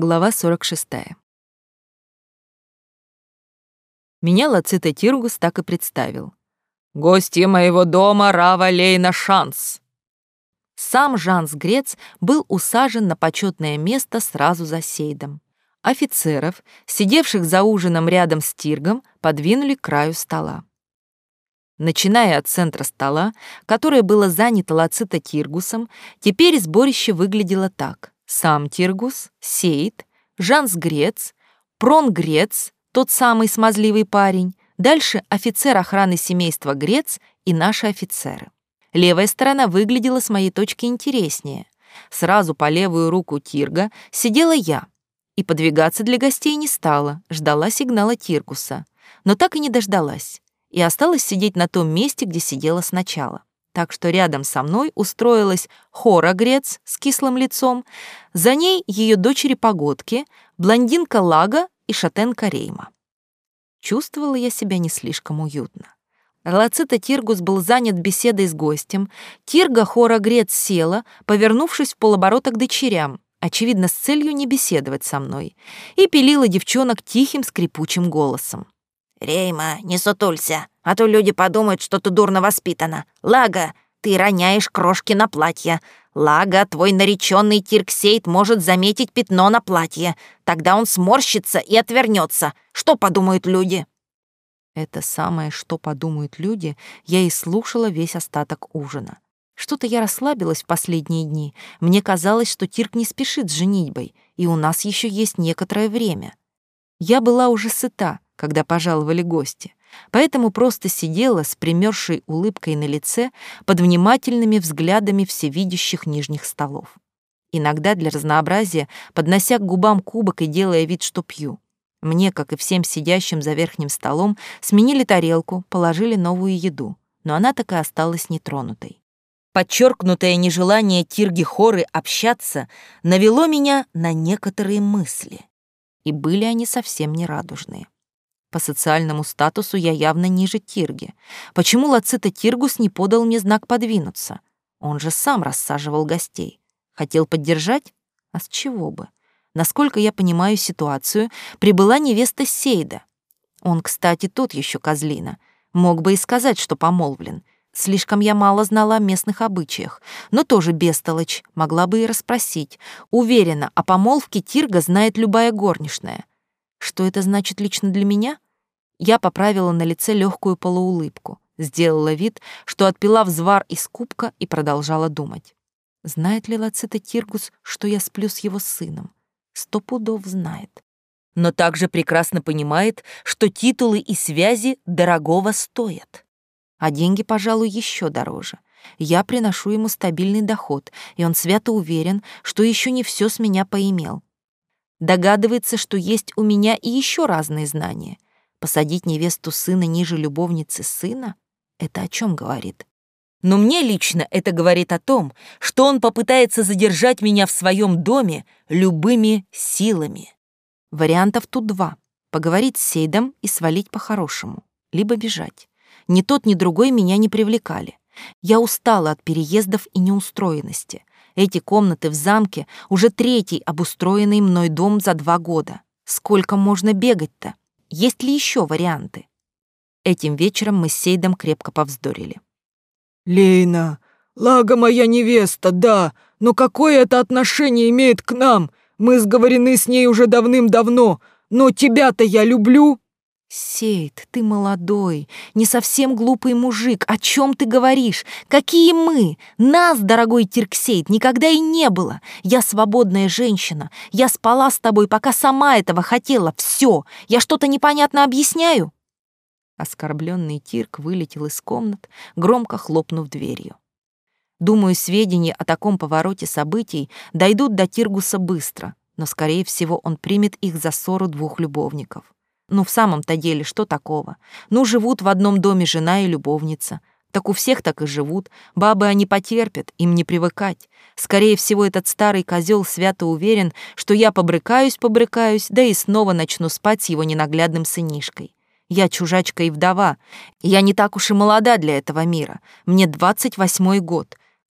Глава 46. Меня Лацита Тиргус так и представил. «Гостья моего дома Рава Лейна Шанс». Сам Жанс Грец был усажен на почетное место сразу за Сейдом. Офицеров, сидевших за ужином рядом с Тиргом, подвинули к краю стола. Начиная от центра стола, которое было занято Лацита Тиргусом, теперь сборище выглядело так — сам Тиргус, Сейд, Жанс Грец, Прон Грец, тот самый смазливый парень, дальше офицер охраны семейства Грец и наши офицеры. Левая сторона выглядела с моей точки интереснее. Сразу по левую руку Тирга сидела я, и подвигаться для гостей не стала, ждала сигнала Тиргуса, но так и не дождалась, и осталась сидеть на том месте, где сидела сначала так что рядом со мной устроилась Хора Грец с кислым лицом, за ней ее дочери-погодки, блондинка Лага и шатенка Рейма. Чувствовала я себя не слишком уютно. Лацита Тиргус был занят беседой с гостем, Тирга Хора Грец села, повернувшись в полоборота к дочерям, очевидно, с целью не беседовать со мной, и пилила девчонок тихим скрипучим голосом. «Рейма, не сутулься, а то люди подумают, что ты дурно воспитана. Лага, ты роняешь крошки на платье. Лага, твой нареченный Тирксейт может заметить пятно на платье. Тогда он сморщится и отвернется. Что подумают люди?» Это самое, что подумают люди, я и слушала весь остаток ужина. Что-то я расслабилась в последние дни. Мне казалось, что Тирк не спешит с женитьбой, и у нас еще есть некоторое время. Я была уже сыта, когда пожаловали гости, поэтому просто сидела с примерзшей улыбкой на лице под внимательными взглядами всевидящих нижних столов. Иногда для разнообразия, поднося к губам кубок и делая вид, что пью. Мне, как и всем сидящим за верхним столом, сменили тарелку, положили новую еду, но она так и осталась нетронутой. Подчеркнутое нежелание Тирги Хоры общаться навело меня на некоторые мысли и были они совсем не радужные. По социальному статусу я явно ниже Тирги. Почему Лацита Тиргус не подал мне знак подвинуться? Он же сам рассаживал гостей. Хотел поддержать? А с чего бы? Насколько я понимаю ситуацию, прибыла невеста Сейда. Он, кстати, тот еще козлина. Мог бы и сказать, что помолвлен — Слишком я мало знала о местных обычаях, но тоже бестолочь, могла бы и расспросить. Уверена, о помолвке Тирга знает любая горничная. Что это значит лично для меня? Я поправила на лице легкую полуулыбку, сделала вид, что отпила взвар из кубка и продолжала думать. Знает ли Лацита Тиргус, что я сплю с его сыном? Сто пудов знает. Но также прекрасно понимает, что титулы и связи дорогого стоят а деньги, пожалуй, еще дороже. Я приношу ему стабильный доход, и он свято уверен, что еще не все с меня поимел. Догадывается, что есть у меня и еще разные знания. Посадить невесту сына ниже любовницы сына — это о чем говорит? Но мне лично это говорит о том, что он попытается задержать меня в своем доме любыми силами. Вариантов тут два — поговорить с Сейдом и свалить по-хорошему, либо бежать. Ни тот, ни другой меня не привлекали. Я устала от переездов и неустроенности. Эти комнаты в замке — уже третий обустроенный мной дом за два года. Сколько можно бегать-то? Есть ли еще варианты? Этим вечером мы с Сейдом крепко повздорили. «Лейна, Лага моя невеста, да, но какое это отношение имеет к нам? Мы сговорены с ней уже давным-давно, но тебя-то я люблю». «Сейд, ты молодой, не совсем глупый мужик. О чем ты говоришь? Какие мы? Нас, дорогой Тирксейд, никогда и не было. Я свободная женщина. Я спала с тобой, пока сама этого хотела. Все. Я что-то непонятно объясняю?» Оскорбленный Тирк вылетел из комнат, громко хлопнув дверью. Думаю, сведения о таком повороте событий дойдут до Тиргуса быстро, но, скорее всего, он примет их за ссору двух любовников. Ну, в самом-то деле, что такого? Ну, живут в одном доме жена и любовница. Так у всех так и живут. Бабы они потерпят, им не привыкать. Скорее всего, этот старый козел свято уверен, что я побрыкаюсь-побрыкаюсь, да и снова начну спать с его ненаглядным сынишкой. Я чужачка и вдова. Я не так уж и молода для этого мира. Мне двадцать восьмой год.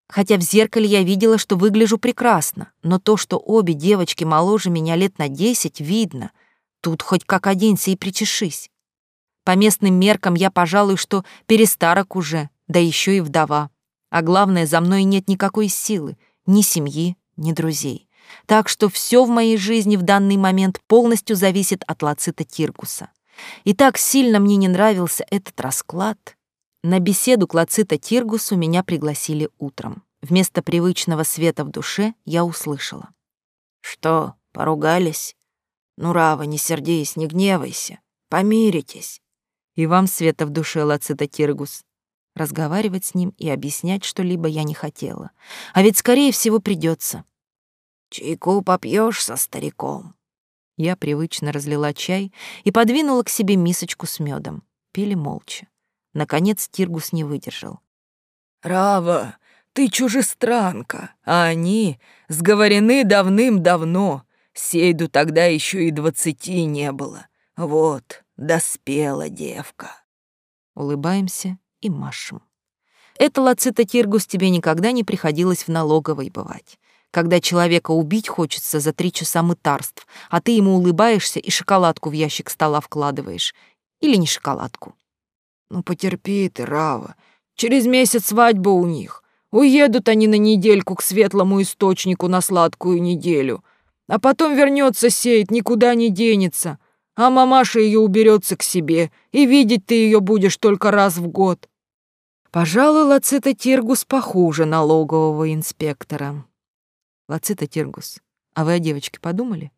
Хотя в зеркале я видела, что выгляжу прекрасно, но то, что обе девочки моложе меня лет на десять, видно. Тут хоть как оденься и причешись. По местным меркам я, пожалуй, что перестарок уже, да еще и вдова. А главное, за мной нет никакой силы, ни семьи, ни друзей. Так что все в моей жизни в данный момент полностью зависит от Лацита Тиргуса. И так сильно мне не нравился этот расклад. На беседу к Лацита Тиргусу меня пригласили утром. Вместо привычного света в душе я услышала. «Что, поругались? Ну, Рава, не сердись, не гневайся. Помиритесь». «И вам света в душе, Лацита Тиргус». Разговаривать с ним и объяснять что-либо я не хотела. А ведь, скорее всего, придется. «Чайку попьешь со стариком?» Я привычно разлила чай и подвинула к себе мисочку с медом. Пили молча. Наконец Тиргус не выдержал. «Рава, ты чужестранка, а они сговорены давным-давно. Сейду тогда еще и двадцати не было. Вот, доспела девка». Улыбаемся и машем. Это, Лацита Тиргус, тебе никогда не приходилось в налоговой бывать когда человека убить хочется за три часа мытарств, а ты ему улыбаешься и шоколадку в ящик стола вкладываешь. Или не шоколадку. Ну, потерпи ты, Рава. Через месяц свадьба у них. Уедут они на недельку к светлому источнику на сладкую неделю. А потом вернется сеять, никуда не денется. А мамаша ее уберется к себе, и видеть ты ее будешь только раз в год. Пожалуй, Лацита Тиргус похуже налогового инспектора. Лацита Тиргус, а вы о девочке подумали?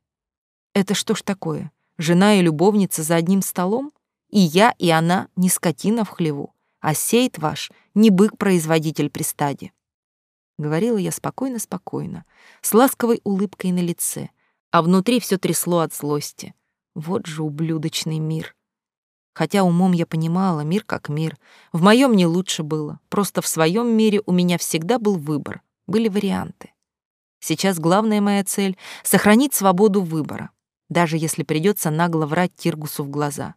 Это что ж такое? Жена и любовница за одним столом? И я, и она не скотина в хлеву, а сеет ваш не бык-производитель при стаде. Говорила я спокойно-спокойно, с ласковой улыбкой на лице, а внутри все трясло от злости. Вот же ублюдочный мир. Хотя умом я понимала, мир как мир. В моем не лучше было. Просто в своем мире у меня всегда был выбор, были варианты. Сейчас главная моя цель — сохранить свободу выбора, даже если придется нагло врать Тиргусу в глаза.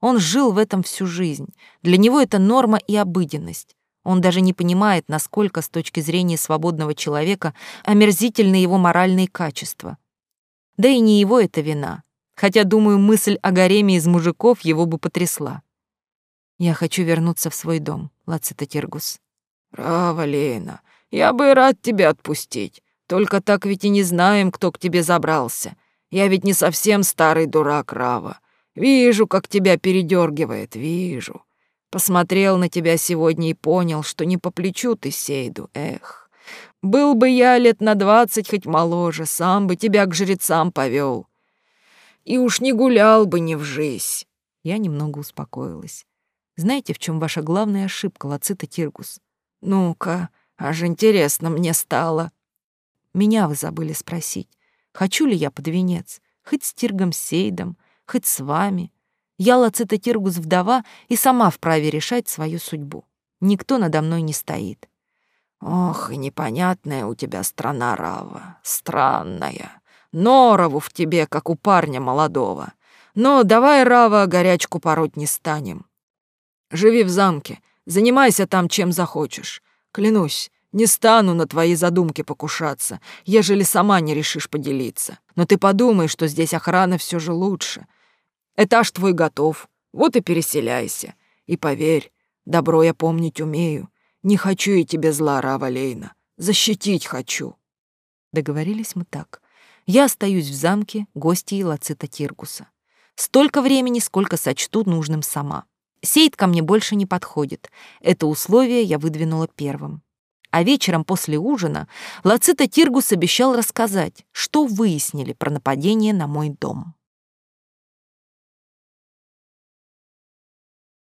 Он жил в этом всю жизнь. Для него это норма и обыденность. Он даже не понимает, насколько с точки зрения свободного человека омерзительны его моральные качества. Да и не его это вина. Хотя, думаю, мысль о гареме из мужиков его бы потрясла. Я хочу вернуться в свой дом, Лацита Тиргус. Право, я бы рад тебя отпустить. Только так ведь и не знаем, кто к тебе забрался. Я ведь не совсем старый дурак, Рава. Вижу, как тебя передергивает, вижу. Посмотрел на тебя сегодня и понял, что не по плечу ты Сейду, эх. Был бы я лет на двадцать хоть моложе, сам бы тебя к жрецам повел. И уж не гулял бы ни в жизнь. Я немного успокоилась. Знаете, в чем ваша главная ошибка, Лацита Тиргус? Ну-ка, аж интересно мне стало. Меня вы забыли спросить, хочу ли я под венец, хоть с Тиргом Сейдом, хоть с вами. Я Тиргус вдова и сама вправе решать свою судьбу. Никто надо мной не стоит. Ох, и непонятная у тебя страна, Рава, странная. Норову в тебе, как у парня молодого. Но давай, Рава, горячку пороть не станем. Живи в замке, занимайся там чем захочешь. Клянусь, не стану на твои задумки покушаться, ежели сама не решишь поделиться. Но ты подумай, что здесь охрана все же лучше. Этаж твой готов, вот и переселяйся. И поверь, добро я помнить умею. Не хочу я тебе зла, Рава Лейна. Защитить хочу. Договорились мы так. Я остаюсь в замке гостьей Лацита Тиргуса. Столько времени, сколько сочту нужным сама. Сейд ко мне больше не подходит. Это условие я выдвинула первым. А вечером после ужина Лацита Тиргус обещал рассказать, что выяснили про нападение на мой дом.